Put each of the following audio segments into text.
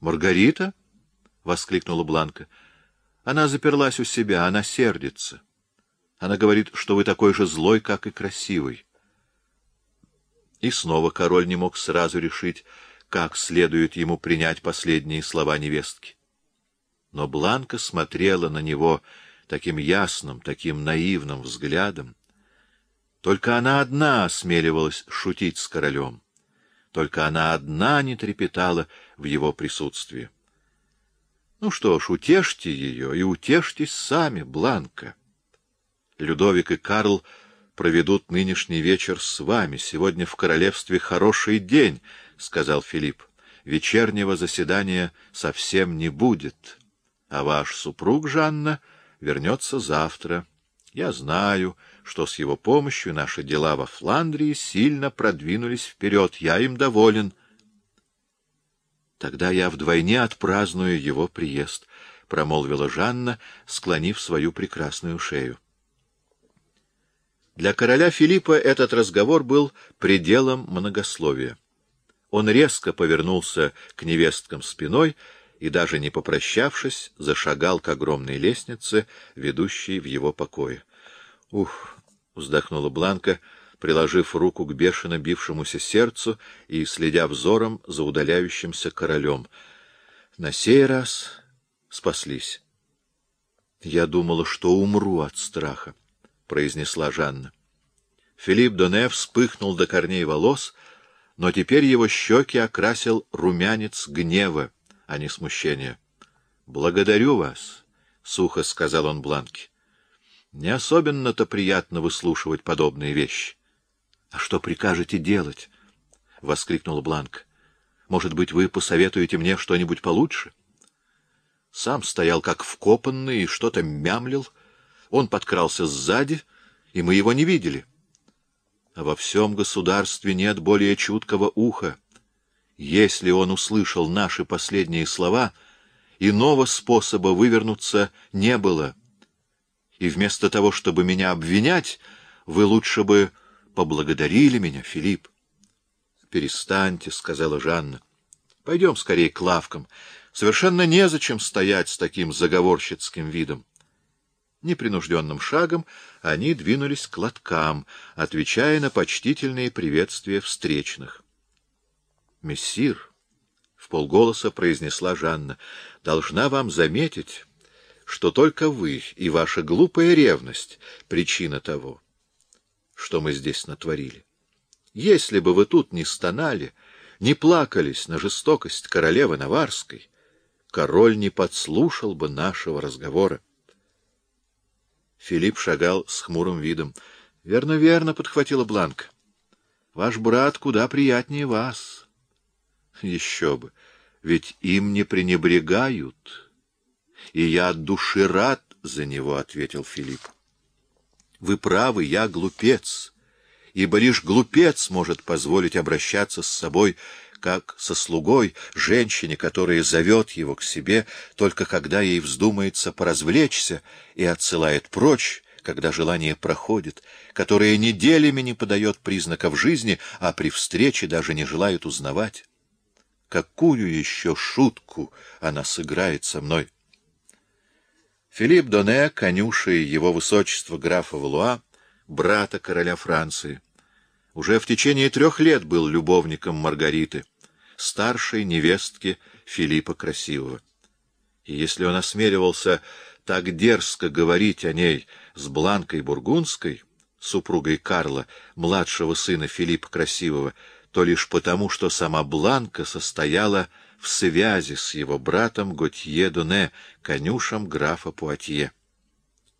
— Маргарита? — воскликнула Бланка. — Она заперлась у себя, она сердится. Она говорит, что вы такой же злой, как и красивый. И снова король не мог сразу решить, как следует ему принять последние слова невестки. Но Бланка смотрела на него таким ясным, таким наивным взглядом. Только она одна осмеливалась шутить с королем. Только она одна не трепетала в его присутствии. Ну что ж, утешьте ее и утешьтесь сами, Бланка. Людовик и Карл проведут нынешний вечер с вами. Сегодня в королевстве хороший день, — сказал Филипп. Вечернего заседания совсем не будет. А ваш супруг, Жанна, вернется завтра. Я знаю, что с его помощью наши дела во Фландрии сильно продвинулись вперед. Я им доволен. Тогда я вдвойне отпраздную его приезд, — промолвила Жанна, склонив свою прекрасную шею. Для короля Филиппа этот разговор был пределом многословия. Он резко повернулся к невесткам спиной и, даже не попрощавшись, зашагал к огромной лестнице, ведущей в его покое. «Ух!» — вздохнула Бланка, приложив руку к бешено бившемуся сердцу и следя взором за удаляющимся королем. На сей раз спаслись. «Я думала, что умру от страха», — произнесла Жанна. Филипп Доне вспыхнул до корней волос, но теперь его щеки окрасил румянец гнева, а не смущения. — Благодарю вас, — сухо сказал он Бланке. — Не особенно-то приятно выслушивать подобные вещи. — А что прикажете делать? — воскликнула Бланк. — Может быть, вы посоветуете мне что-нибудь получше? Сам стоял как вкопанный и что-то мямлил. Он подкрался сзади, и мы его не видели. А во всем государстве нет более чуткого уха. Если он услышал наши последние слова, иного способа вывернуться не было. И вместо того, чтобы меня обвинять, вы лучше бы поблагодарили меня, Филипп. — Перестаньте, — сказала Жанна. — Пойдем скорее к лавкам. Совершенно незачем стоять с таким заговорщицким видом. Непринужденным шагом они двинулись к лоткам, отвечая на почтительные приветствия встречных. — Мессир, — в полголоса произнесла Жанна, — должна вам заметить, что только вы и ваша глупая ревность — причина того, что мы здесь натворили. Если бы вы тут не стонали, не плакались на жестокость королевы Наварской, король не подслушал бы нашего разговора. Филипп шагал с хмурым видом. — Верно, верно, — подхватила Бланка. — Ваш брат куда приятнее вас. Еще бы, ведь им не пренебрегают. И я от души рад за него, — ответил Филипп. Вы правы, я глупец, ибо лишь глупец может позволить обращаться с собой как со слугой, женщине, которая зовет его к себе, только когда ей вздумается поразвлечься и отсылает прочь, когда желание проходит, которая неделями не подает признаков жизни, а при встрече даже не желает узнавать. Какую еще шутку она сыграет со мной? Филипп Доне, конюшей его высочества графа Валуа, брата короля Франции, уже в течение трех лет был любовником Маргариты, старшей невестки Филиппа Красивого. И если он осмеливался так дерзко говорить о ней с Бланкой Бургундской, супругой Карла, младшего сына Филиппа Красивого, то лишь потому, что сама Бланка состояла в связи с его братом Готье Дуне, конюшем графа Пуатье.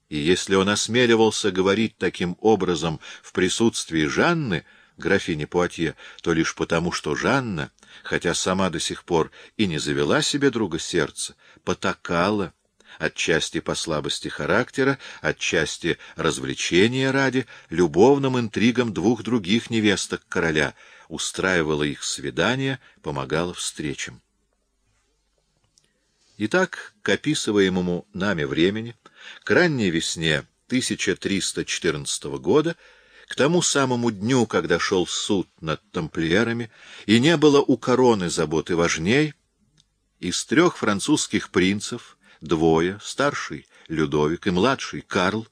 И если он осмеливался говорить таким образом в присутствии Жанны, графини Пуатье, то лишь потому, что Жанна, хотя сама до сих пор и не завела себе друга сердца, потакала, отчасти по слабости характера, отчасти развлечения ради, любовным интригам двух других невесток короля, устраивала их свидания, помогала встречам. Итак, к описываемому нами времени, к ранней весне 1314 года, к тому самому дню, когда шел суд над тамплиерами, и не было у короны заботы важней, Из трех французских принцев двое, старший Людовик и младший Карл,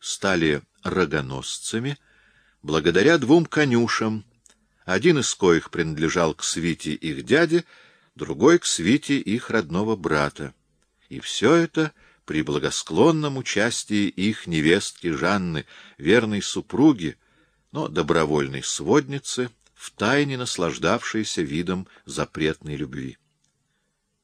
стали рогоносцами благодаря двум конюшам, один из коих принадлежал к свите их дяди, другой — к свите их родного брата. И все это при благосклонном участии их невестки Жанны, верной супруги, но добровольной сводницы, втайне наслаждавшейся видом запретной любви.